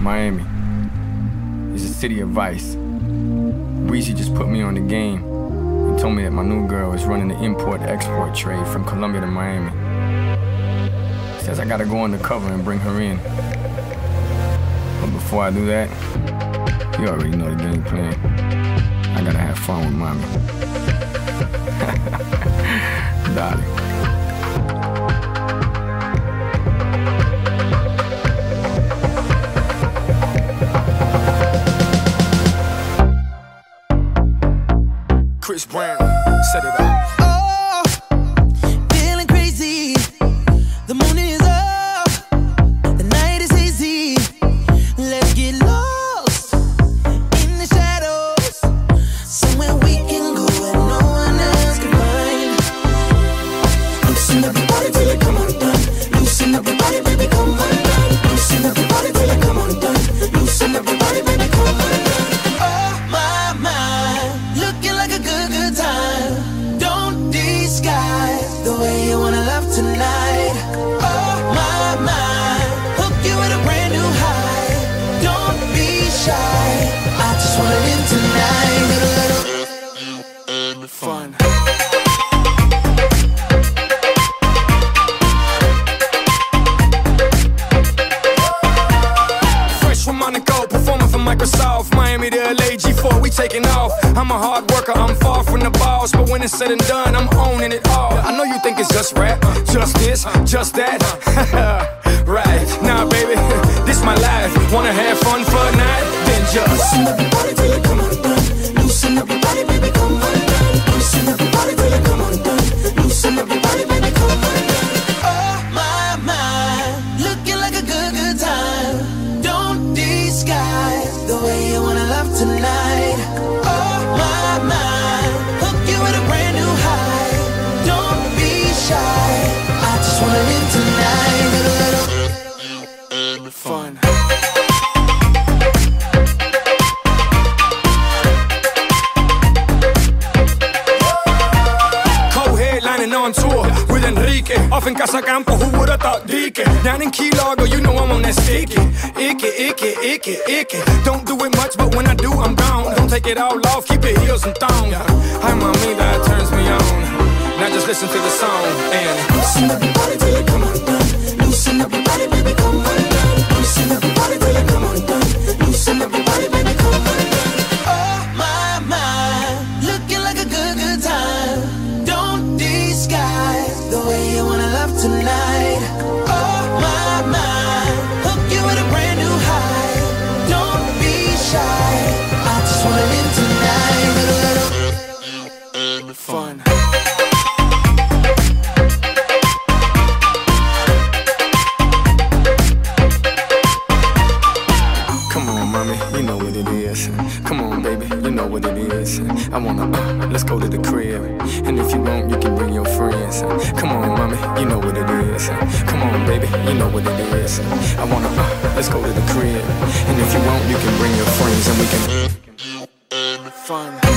Miami. It's a city of vice. Weezy just put me on the game and told me that my new girl is running the import-export trade from Colombia to Miami. Says I gotta go undercover and bring her in. But before I do that, you already know the game plan. I gotta have fun with mommy. Set it up. Oh, feeling crazy. The moon is. tonight. Fun. Fresh from Monaco, performing for Microsoft. Miami to LA, G4, we taking off. I'm a hard worker, I'm far from the boss. But when it's said and done, I'm owning it all. I know you think it's just rap, just this, just that. right, nah, baby, this my life. Wanna have fun? just loosen up your body till it come undone. Loosen up your body, baby, come undone. Loosen up your body till it come undone. Loosen up your body, baby, come undone. Oh my my, looking like a good good time. Don't disguise the way you wanna love tonight. Oh my my. Enrique. Off in Casacampo, who would've thought Deacon? Down in Key Largo, you know I'm on that sticky. Icky, icky, icky, icky. Don't do it much, but when I do, I'm gone. Don't take it all off, keep your heels and thong. Hi, mommy, that turns me on. Now just listen to the song and loosen up your body till it come undone. Loosen up your body, baby. tonight. Oh my mind, hook you a brand new high. Don't be shy. I just wanna tonight a little fun. Come on, mommy, you know what it is. Come on, baby know what it is. I wanna, uh, let's go to the crib. And if you want, you can bring your friends. Come on, mommy, you know what it is. Come on, baby, you know what it is. I wanna, uh, let's go to the crib. And if you want, you can bring your friends and we can. Fun.